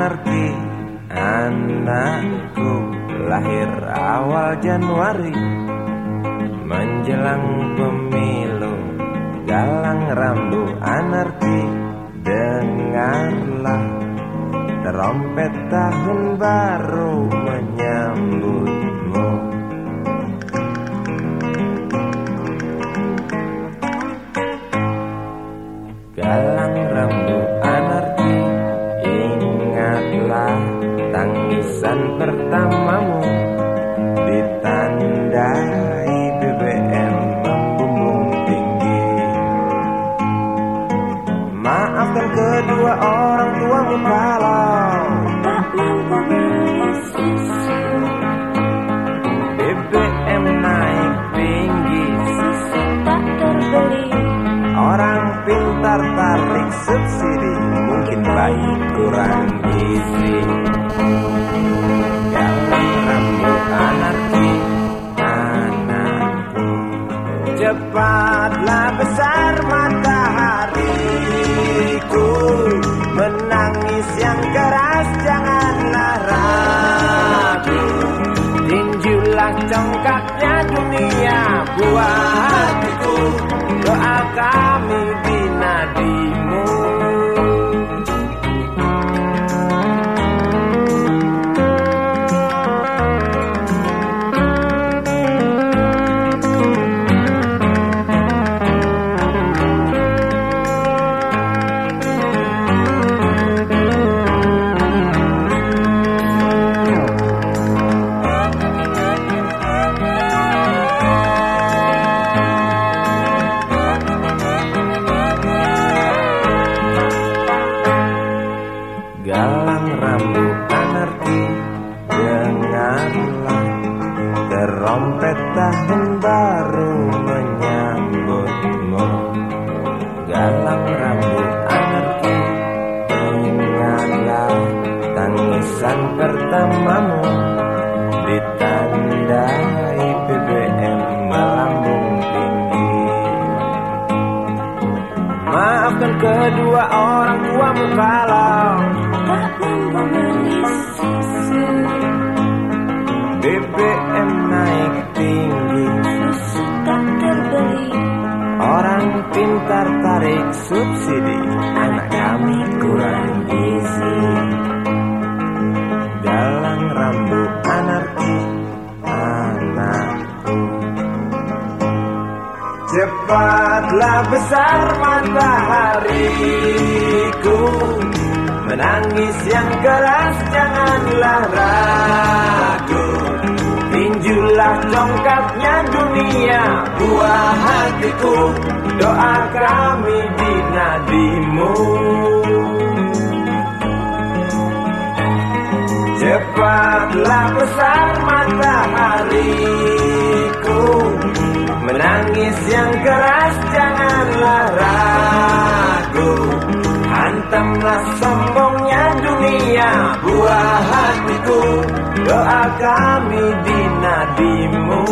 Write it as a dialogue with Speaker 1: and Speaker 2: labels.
Speaker 1: mengerti Anakku. Lahir awal Januari Menjelang pemilu Galang rambu anarki. Dengarlah Trompet tahun baru tangisan pertamamu Ditandai BBM membumbung tinggi. Maafkan kedua orang tuamu kalau
Speaker 2: Tak mampu
Speaker 1: BBM naik tinggi.
Speaker 2: Susu tak terbeli
Speaker 1: Orang pintar tarik subsidi Mungkin bayi kurang gizi Kami di nadimu Dengarlah Terompet tahun baru menyambutmu. Galang rambut anarki Ingatlah Tangisan pertamamu. Ditandai BBM melambung tinggi. Maafkan kedua orang tuamu kalau
Speaker 2: Tak beli
Speaker 1: Orang pintar tarik subsidi. Anak kami kurang gizi. Dalam rambut anarki. Anakku. Cepatlah besar matahariku. Menangis yang keras janganlah ragu Tinjulah congkaknya dunia buah hatiku Doa kami di nadimu. Cepatlah besar matahariku. Menangis yang keras janganlah ragu. Hantamlah sombongnya dunia buah hatiku. Doa kami di nadimu